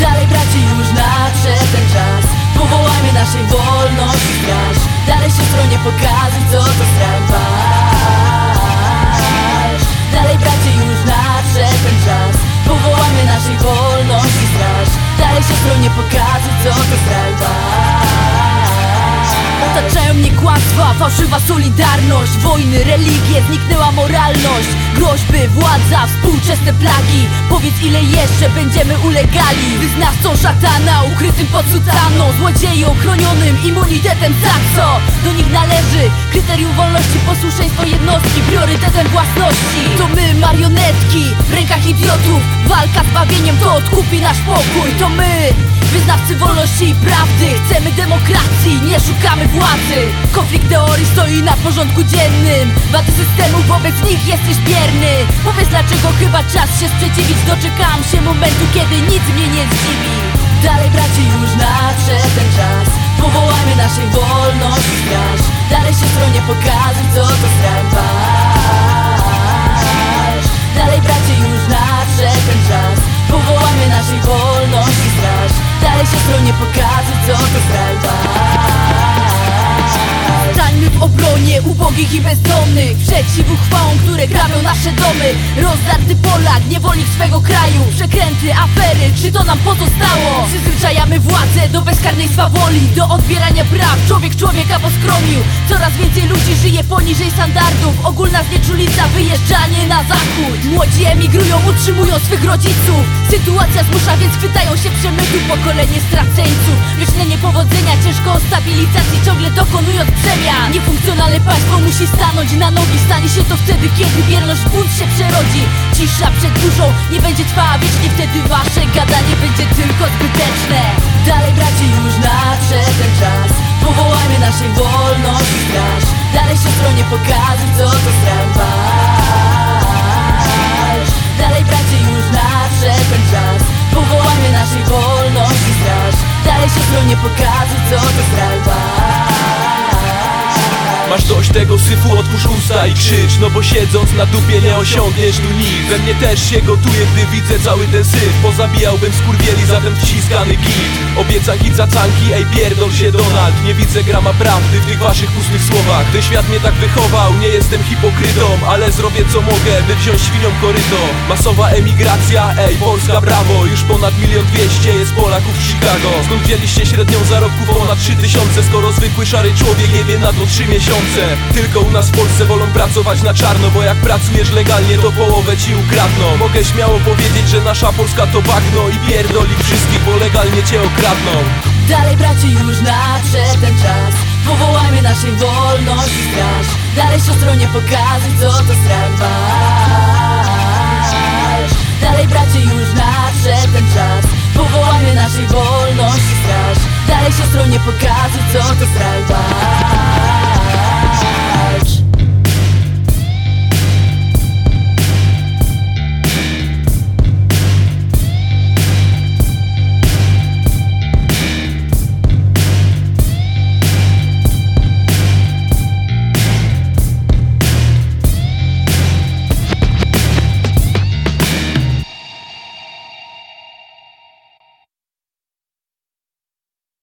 Dalej bracie już nadszedł ten czas. Powołajmy naszej wolności straż Dalej się stronie pokazuj Dalej się stronie pokazuj co kłamstwa, fałszywa solidarność Wojny, religie, zniknęła moralność. Groźby, władza, współczesne plagi. Powiedz ile jeszcze będziemy ulegali. Wyznawcą szatana, ukrytym pod sutaną Złodzieju ochronionym immunitetem za co? Do nich należy kryterium wolności, posłuszeństwo jednostki Priorytetem własności. To my, marionetki, w rękach idiotów. Walka z bawieniem to odkupi nasz pokój. To my, wyznawcy wolności i prawdy. Chcemy demokracji, nie szukamy władzy. Konflikt teorii stoi na porządku dziennym. Wady systemu wobec nich jesteś bierny. Powiedz dlaczego chyba czas się sprzeciwić. Doczekam się momentu, kiedy nic mnie nie zdziwi. Dalej bracie już nadszedł ten czas. Powołajmy naszej wolności straż Dalej się stronie pokazuj co to Dalej się stronie Stańmy w obronie ubogich i bezdomnych. Przeciw uchwałom, które grabią nasze domy. Rozdarty Polak, niewolnik swego kraju. Przekręty, afery, czy to nam pozostało? Przyzwyczajamy władzę do bezkarnej woli Do odbierania praw, człowiek człowieka poskromił. Coraz więcej ludzi żyje poniżej standardów. Ogólna znieczulica, wyjeżdżanie na zachód. Młodzi emigrują, utrzymują swych rodziców. Sytuacja zmusza, więc chwytają się przemytu Pokolenie straceńców, wieczne niepowodzenia Ciężko o stabilizacji, ciągle dokonując przemian Niefunkcjonalne państwo musi stanąć na nogi. Stanie się to wtedy, kiedy wierność w bunt się przerodzi. Cisza przed burzą nie będzie trwała wiecznie? Wtedy wasze gadanie będzie tylko zbyteczne Dalej bracie już nadszedł ten czas. Powołajmy naszej wolności straż Dalej się stronie pokazuj co to straż Dalej bracie już nadszedł ten czas. Powołajmy naszej wolności straż Dalej się stronie pokazuj co to straż Dość tego syfu, otwórz usta i krzycz. No bo siedząc na dupie nie osiągniesz tu nic. We mnie też się gotuje, gdy widzę cały ten syf. Pozabijałbym skurwieli za ten wciskany git. Obiecaj hit za canki, ej pierdol się Donald. Nie widzę grama prawdy w tych waszych pustych słowach. Ten świat mnie tak wychował, nie jestem hipokrytą Ale zrobię co mogę, by wziąć świnią koryto. Masowa emigracja, ej Polska brawo. Już ponad milion dwieście jest Polaków w Chicago. Skąd wzięliście średnią zarobków? Ponad trzy tysiące Skoro zwykły szary człowiek jebie na to trzy miesiące Tylko u nas w Polsce wolą pracować na czarno Bo jak pracujesz legalnie to połowę ci ukradną. Mogę śmiało powiedzieć, że nasza Polska to bagno I pierdoli wszystkich, bo legalnie cię okradną. Dalej bracie już nadszedł ten czas. Powołajmy naszej wolności straż Dalej siostro nie pokazuj co to straż Dalej bracie już nadszedł ten czas. Powołajmy naszej wolności straż Dalej siostro nie pokazuj co to straż